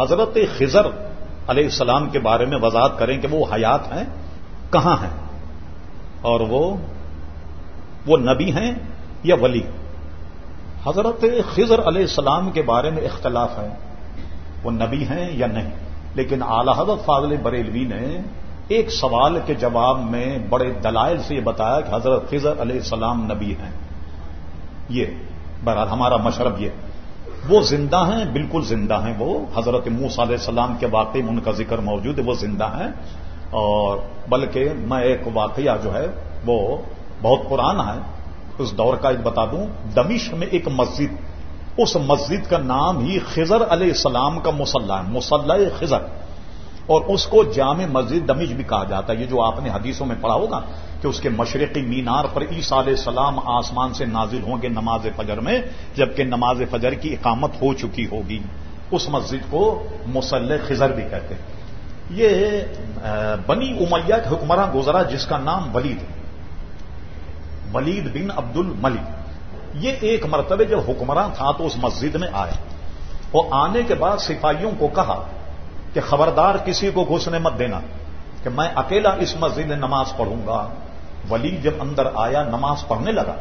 حضرت خزر علیہ السلام کے بارے میں وضاحت کریں کہ وہ حیات ہیں، کہاں ہیں؟ اور وہ وہ نبی ہیں یا ولی؟ حضرت خضر علیہ السلام کے بارے میں اختلاف ہے، وہ نبی ہیں یا نہیں؟ لیکن اعلی حضرت فاضل بریلوی نے ایک سوال کے جواب میں بڑے دلائل سے یہ بتایا کہ حضرت خضر علیہ السلام نبی ہیں۔ یہ، بہرحال ہمارا مشرب یہ۔ وہ زندہ ہیں، بالکل زندہ ہیں وہ۔ حضرت موس علیہ السلام کے واقعی میں ان کا ذکر موجود ہے، وہ زندہ ہیں۔ اور بلکہ میں ایک واقعہ جو ہے، وہ بہت پرانا ہے۔ اس دور کا ایک بتا دوں۔ دمش میں ایک مسجد، اس مسجد کا نام ہی خزر علیہ السلام کا مسلح ہے، مسلح خزر اور اس کو جامع مسجد دمش بھی کہا جاتا ہے۔ یہ جو آپ نے حدیثوں میں پڑھا ہوگا کہ اس کے مشرقی مینار پر عیسیٰ علیہ السلام آسمان سے نازل ہوں گے نماز فجر میں، جبکہ نماز فجر کی اقامت ہو چکی ہوگی۔ اس مسجد کو مسلح خزر بھی کہتے ہیں۔ یہ بنی امیہ کے حکمراں گزرا جس کا نام ولید۔ ولید بن عبد الملک یہ ایک مرتبہ جب حکمراں تھا تو اس مسجد میں آیا اور آنے کے بعد سپاہیوں کو کہا کہ خبردار کسی کو گھسنے مت دینا کہ میں اکیلا اس مسجد میں نماز پڑھوں گا۔ ولی جب اندر آیا، نماز پڑھنے لگا۔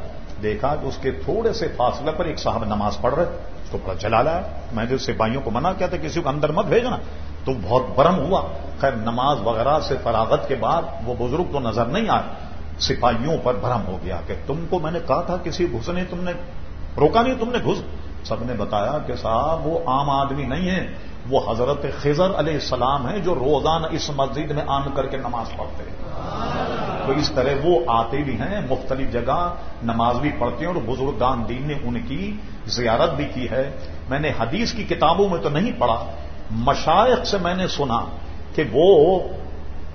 دیکھا کہ اس کے تھوڑے سے فاصلے پر ایک صاحب نماز پڑھ رہے اس کو بڑا چلا لایا میں جو سپاہیوں کو منع کیا تھا کسی کو اندر مت بھیجنا۔ تو بہت برم ہوا۔ خیر، نماز وغیرہ سے فراغت کے بعد وہ بزرگ تو نظر نہیں آئے۔ سپاہیوں پر بھرم ہو گیا کہ تم کو میں نے کہا تھا کسی گھسنے، تم نے روکا نہیں، تم نے گھس۔ سب نے بتایا کہ صاحب، وہ عام آدمی نہیں ہے۔ وہ حضرت خزر علیہ السلام ہیں جو روزانہ اس مسجد میں آن کر کے نماز پڑھتے ہیں۔ تو اس طرح وہ آتے بھی ہیں، مختلف جگہ نماز بھی پڑھتے ہیں اور بزرگان دین نے ان کی زیارت بھی کی ہے۔ میں نے حدیث کی کتابوں میں تو نہیں پڑھا، مشائق سے میں نے سنا کہ وہ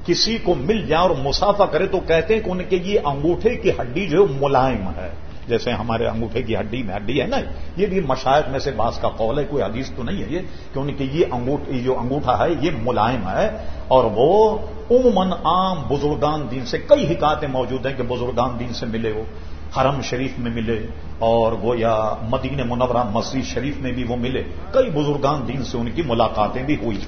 کسی کو مل جائے اور مسافہ کرے تو کہتے ہیں کہ ان کے یہ انگوٹھے کی ہڈی جو ہے ملائم ہے۔ جیسے ہمارے انگوٹھے کی ہڈی میں، ہڈی ہے نا، یہ بھی مشاعت میں سے باس کا قول ہے، کوئی حدیث تو نہیں ہے یہ، کہ ان یہ انگوٹ جو انگوٹھا ہے، یہ ملائم ہے، اور وہ عموماً عام بزرگان دین سے، کئی حکایتیں موجود ہیں کہ بزرگان دین سے ملے وہ، حرم شریف میں ملے، اور وہ یا مدین منورہ مسجد شریف میں بھی وہ ملے، کئی بزرگان دین سے ان کی ملاقاتیں بھی ہوئی۔